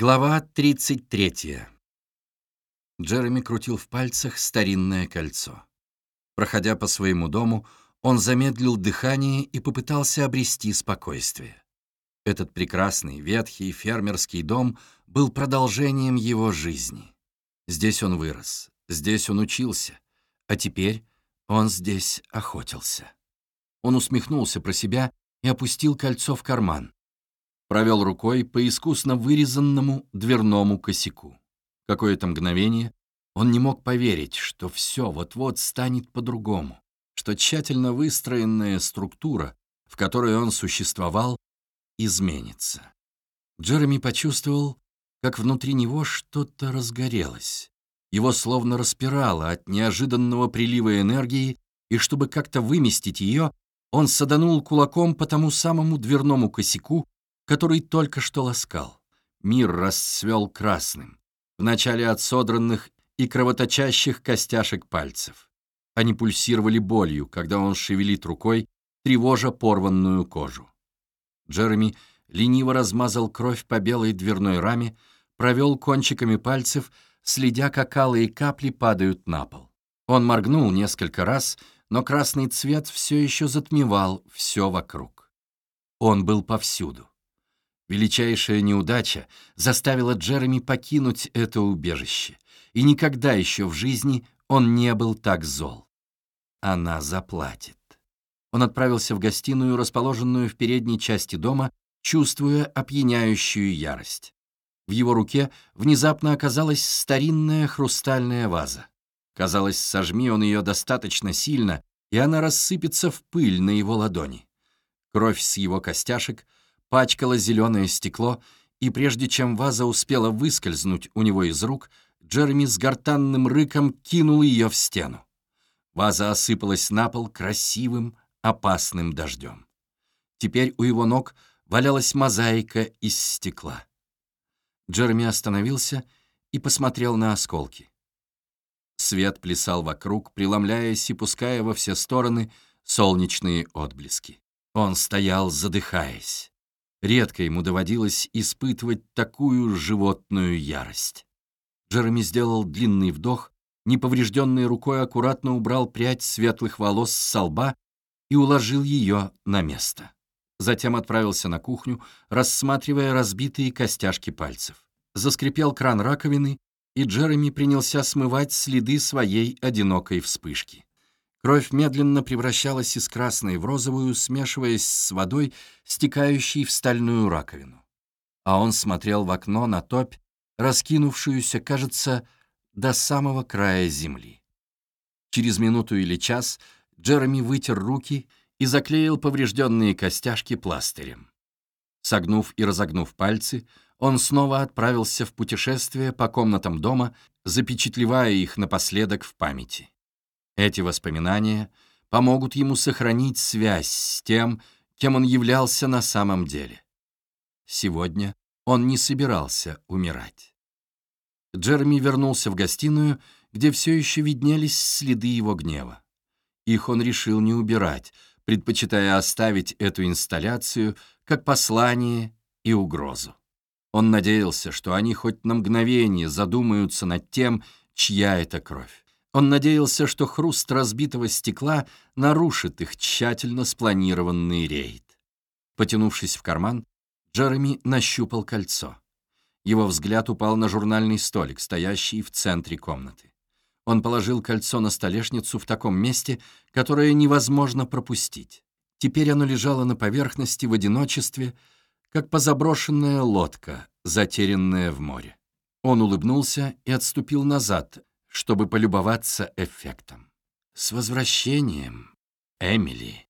Глава 33. Джереми крутил в пальцах старинное кольцо. Проходя по своему дому, он замедлил дыхание и попытался обрести спокойствие. Этот прекрасный, ветхий фермерский дом был продолжением его жизни. Здесь он вырос, здесь он учился, а теперь он здесь охотился. Он усмехнулся про себя и опустил кольцо в карман провел рукой по искусно вырезанному дверному косяку. Какое-то мгновение он не мог поверить, что все вот-вот станет по-другому, что тщательно выстроенная структура, в которой он существовал, изменится. Джереми почувствовал, как внутри него что-то разгорелось. Его словно распирало от неожиданного прилива энергии, и чтобы как-то выместить ее, он саданул кулаком по тому самому дверному косяку, который только что ласкал. Мир расцвел красным, вначале от содранных и кровоточащих костяшек пальцев. Они пульсировали болью, когда он шевелит рукой, тревожа порванную кожу. Джереми лениво размазал кровь по белой дверной раме, провел кончиками пальцев, следя, как алые капли падают на пол. Он моргнул несколько раз, но красный цвет все еще затмевал все вокруг. Он был повсюду. Величайшая неудача заставила Джереми покинуть это убежище, и никогда еще в жизни он не был так зол. Она заплатит. Он отправился в гостиную, расположенную в передней части дома, чувствуя опьяняющую ярость. В его руке внезапно оказалась старинная хрустальная ваза. Казалось, сожми он ее достаточно сильно, и она рассыпется в пыль на его ладони. Кровь с его костяшек — пачкало зеленое стекло, и прежде чем ваза успела выскользнуть у него из рук, Джереми с гортанным рыком кинул ее в стену. Ваза осыпалась на пол красивым, опасным дождем. Теперь у его ног валялась мозаика из стекла. Джереми остановился и посмотрел на осколки. Свет плясал вокруг, преломляясь и пуская во все стороны солнечные отблески. Он стоял, задыхаясь. Редко ему доводилось испытывать такую животную ярость. Джереми сделал длинный вдох, неповрежденной рукой аккуратно убрал прядь светлых волос с лба и уложил ее на место. Затем отправился на кухню, рассматривая разбитые костяшки пальцев. Заскрипел кран раковины, и Джереми принялся смывать следы своей одинокой вспышки. Кровь медленно превращалась из красной в розовую, смешиваясь с водой, стекающей в стальную раковину. А он смотрел в окно на топь, раскинувшуюся, кажется, до самого края земли. Через минуту или час Джереми вытер руки и заклеил поврежденные костяшки пластырем. Согнув и разогнув пальцы, он снова отправился в путешествие по комнатам дома, запечатлевая их напоследок в памяти. Эти воспоминания помогут ему сохранить связь с тем, кем он являлся на самом деле. Сегодня он не собирался умирать. Джереми вернулся в гостиную, где все еще виднелись следы его гнева. Их он решил не убирать, предпочитая оставить эту инсталляцию как послание и угрозу. Он надеялся, что они хоть на мгновение задумаются над тем, чья это кровь. Он надеялся, что хруст разбитого стекла нарушит их тщательно спланированный рейд. Потянувшись в карман, Джереми нащупал кольцо. Его взгляд упал на журнальный столик, стоящий в центре комнаты. Он положил кольцо на столешницу в таком месте, которое невозможно пропустить. Теперь оно лежало на поверхности в одиночестве, как позаброшенная лодка, затерянная в море. Он улыбнулся и отступил назад, чтобы полюбоваться эффектом. «С возвращением, Эмили!»